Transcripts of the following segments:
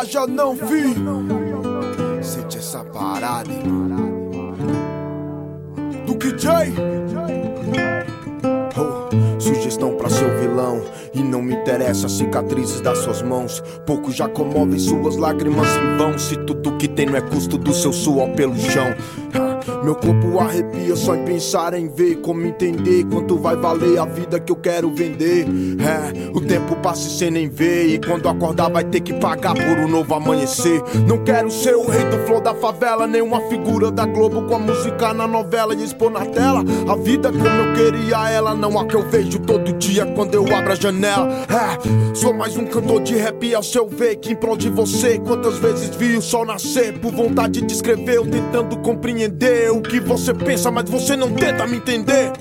viaja não, vi. Sente essa parada, Do KJ. Oh, sugestão pra seu vilão. E não me interessa as cicatrizes das suas mãos. Pouco já comovem suas lágrimas em vão. Se tudo que tem não é custo do seu suor pelo chão. Meu corpo arrepia só em pensar em ver como entender quanto vai valer a vida que eu quero vender. É, o tempo passa e cê nem vê. E quando acordar vai ter que pagar por um novo amanhecer. Não quero ser o rei do flow da favela, nem uma figura da Globo com a música na novela e expor na tela. A vida como eu queria ela, não a que eu vejo todo dia quando eu abro a janela. É, sou mais um cantor de rap ao seu ver que em prol de você. Quantas vezes vi o sol nascer por vontade de escrever, eu tentando compreender o que você pensa, mas você não tenta me entender.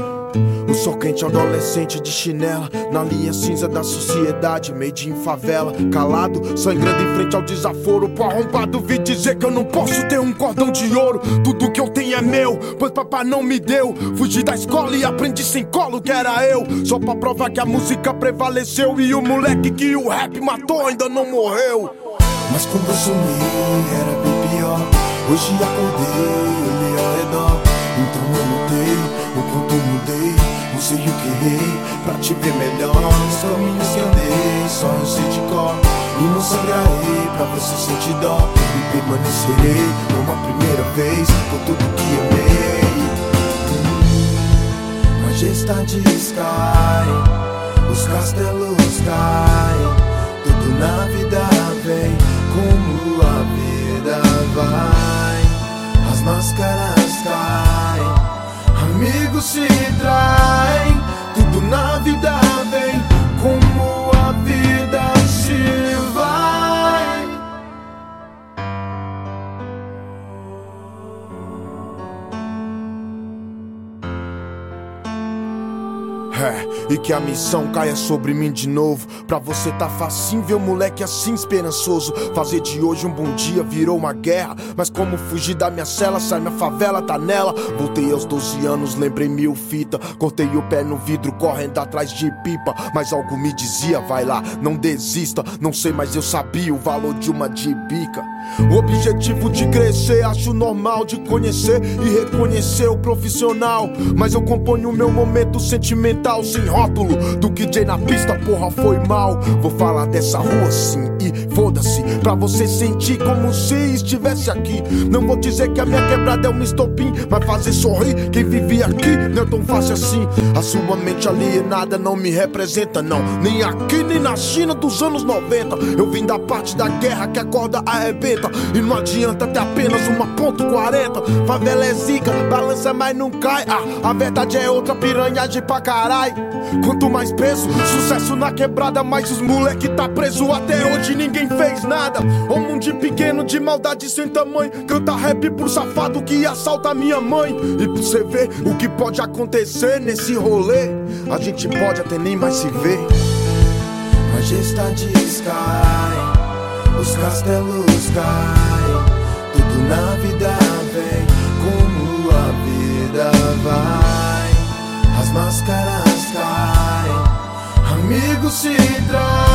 O sol quente adolescente de chinela Na linha cinza da sociedade Made em favela Calado, sangrando em frente ao desaforo. Pro arrombado vi dizer que eu não posso ter um cordão de ouro. Tudo que eu tenho é meu, pois papai não me deu. Fugi da escola e aprendi sem colo que era eu. Só pra provar que a música prevaleceu E o moleque que o rap matou ainda não morreu. Mas sonhei era bem pior Hoje acordei redor. Então eu mudei, o quanto mudei. Não sei o que errei pra te ver melhor. Caminhos que andei, só eu sei de cor. E não sangrarei pra você sentir dó. E permanecerei como a primeira vez por tudo que amei. Hum, majestades As máscaras amigos se traem, É, e que a missão caia sobre mim de novo. Pra você tá facinho ver o moleque assim esperançoso. Fazer de hoje um bom dia virou uma guerra. Mas como fugir da minha cela, sai minha favela, tá nela. Voltei aos 12 anos, lembrei mil fita. Cortei o pé no vidro, correndo atrás de pipa. Mas algo me dizia, vai lá, não desista. Não sei, mas eu sabia o valor de uma dibica. O objetivo de crescer, acho normal de conhecer e reconhecer o profissional. Mas eu componho o meu momento sentimental sem rótulo. Do que J na pista, porra, foi mal. Vou falar dessa rua sim e foda-se. Pra você sentir como se estivesse aqui. Não vou dizer que a minha quebrada é um estopim, mas fazer sorrir quem vive aqui não é tão fácil assim. A sua mente alienada não me representa, não. Nem aqui, nem na China dos anos 90. Eu vim da parte da guerra que a arrebenta. E não adianta ter apenas uma ponto 40. Favela é zica, balança, mas não cai. Ah, a verdade é outra piranhagem pra caralho. Quanto mais peso, sucesso na quebrada, mais os moleque tá preso. Até hoje ninguém fez nada. Um mundo pequeno de maldade sem tamanho. Canta rap por safado que assalta minha mãe. E pra você ver o que pode acontecer nesse rolê, a gente pode até nem mais se ver. Majestades caem, os castelos caem, tudo na vida vem como a vida vai. As máscaras caem, amigos se traem.